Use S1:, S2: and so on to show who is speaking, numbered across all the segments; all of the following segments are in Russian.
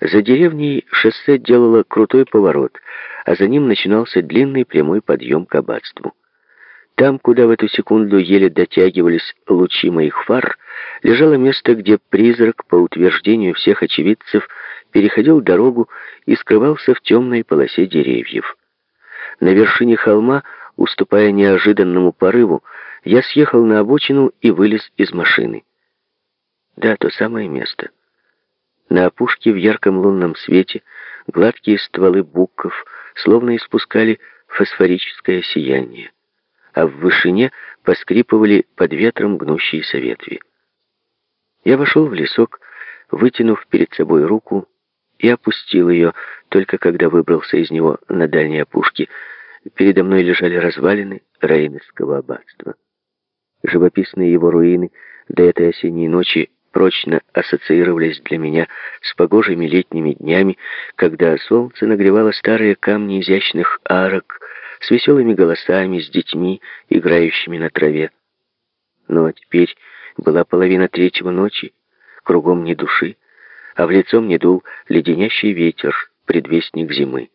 S1: За деревней шоссе делало крутой поворот, а за ним начинался длинный прямой подъем к аббатству. Там, куда в эту секунду еле дотягивались лучи моих фар, лежало место, где призрак, по утверждению всех очевидцев, переходил дорогу и скрывался в темной полосе деревьев. На вершине холма, уступая неожиданному порыву, я съехал на обочину и вылез из машины. Да, то самое место. На опушке в ярком лунном свете гладкие стволы буков словно испускали фосфорическое сияние а в вышине поскрипывали под ветром гнущиеся ветви. Я вошел в лесок, вытянув перед собой руку, и опустил ее, только когда выбрался из него на дальней опушке. Передо мной лежали развалины Рейнского аббатства. Живописные его руины до этой осенней ночи прочно ассоциировались для меня с погожими летними днями, когда солнце нагревало старые камни изящных арок, с веселыми голосами, с детьми, играющими на траве. Но теперь была половина третьего ночи, кругом ни души, а в лицо мне дул леденящий ветер, предвестник зимы.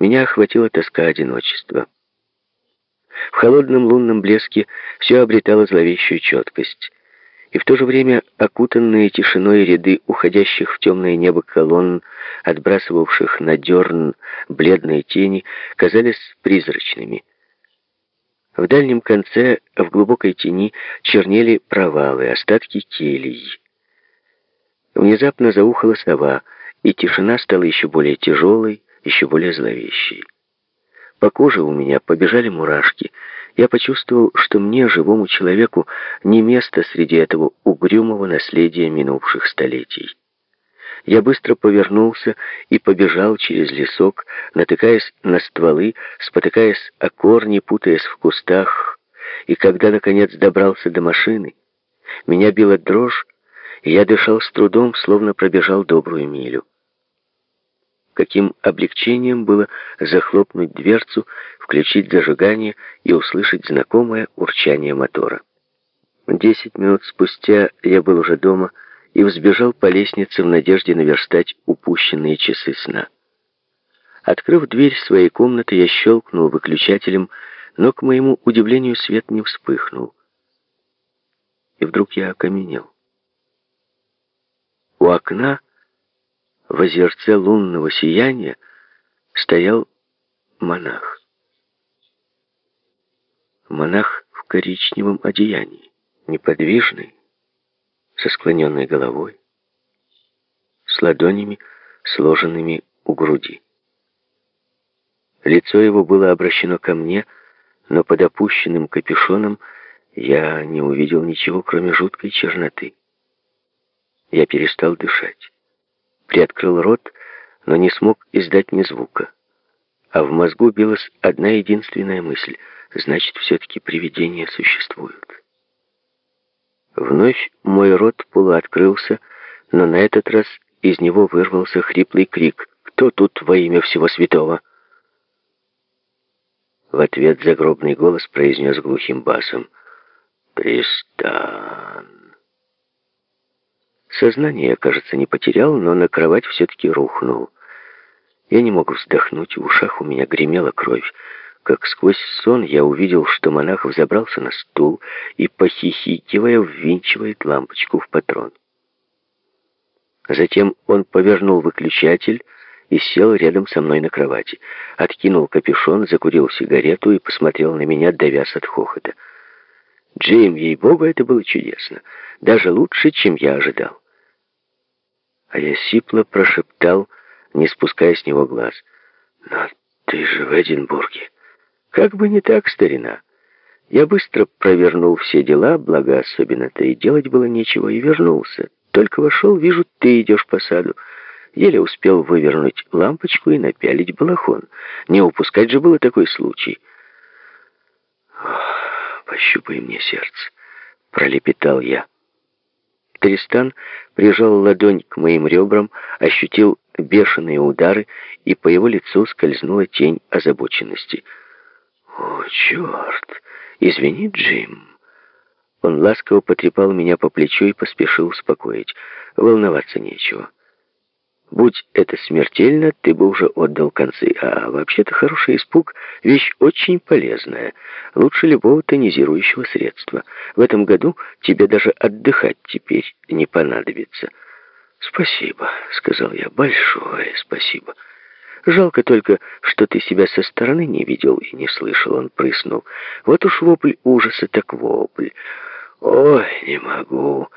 S1: Меня охватила тоска одиночества. В холодном лунном блеске все обретало зловещую четкость и в то же время окутанные тишиной ряды уходящих в темное небо колонн, отбрасывавших на дерн бледные тени, казались призрачными. В дальнем конце, в глубокой тени, чернели провалы, остатки келий. Внезапно заухала сова, и тишина стала еще более тяжелой, еще более зловещей. По коже у меня побежали мурашки — я почувствовал, что мне, живому человеку, не место среди этого угрюмого наследия минувших столетий. Я быстро повернулся и побежал через лесок, натыкаясь на стволы, спотыкаясь о корни, путаясь в кустах. И когда, наконец, добрался до машины, меня била дрожь, и я дышал с трудом, словно пробежал добрую милю каким облегчением было захлопнуть дверцу, включить зажигание и услышать знакомое урчание мотора. Десять минут спустя я был уже дома и взбежал по лестнице в надежде наверстать упущенные часы сна. Открыв дверь своей комнаты, я щелкнул выключателем, но, к моему удивлению, свет не вспыхнул. И вдруг я окаменел. У окна в озерце лунного сияния стоял монах. Монах в коричневом одеянии, неподвижный, со склоненной головой, с ладонями, сложенными у груди. Лицо его было обращено ко мне, но под опущенным капюшоном я не увидел ничего, кроме жуткой черноты. Я перестал дышать приоткрыл рот, но не смог издать ни звука. А в мозгу билась одна единственная мысль. Значит, все-таки привидения существуют. Вновь мой рот полуоткрылся, но на этот раз из него вырвался хриплый крик. «Кто тут во имя всего святого?» В ответ загробный голос произнес глухим басом. «Тристан». Сознание кажется, не потерял, но на кровать все-таки рухнул. Я не мог вздохнуть, в ушах у меня гремела кровь. Как сквозь сон я увидел, что монах взобрался на стул и, похихикивая, ввинчивает лампочку в патрон. Затем он повернул выключатель и сел рядом со мной на кровати. Откинул капюшон, закурил сигарету и посмотрел на меня, давясь от хохота. Джейм, ей-богу, это было чудесно. Даже лучше, чем я ожидал а я сипло прошептал, не спуская с него глаз. «Но ты же в Эдинбурге. Как бы не так, старина». Я быстро провернул все дела, благо особенно-то и делать было нечего, и вернулся. Только вошел, вижу, ты идешь по саду. Еле успел вывернуть лампочку и напялить балахон. Не упускать же было такой случай. «Пощупай мне сердце», — пролепетал я. Тристан прижал ладонь к моим ребрам, ощутил бешеные удары, и по его лицу скользнула тень озабоченности. «О, черт! Извини, Джим!» Он ласково потрепал меня по плечу и поспешил успокоить. Волноваться нечего. Будь это смертельно, ты бы уже отдал концы. А вообще-то хороший испуг — вещь очень полезная. Лучше любого тонизирующего средства. В этом году тебе даже отдыхать теперь не понадобится. «Спасибо», — сказал я, — «большое спасибо». Жалко только, что ты себя со стороны не видел и не слышал, он прыснул. Вот уж вопль ужаса, так вопль. Ой, не могу.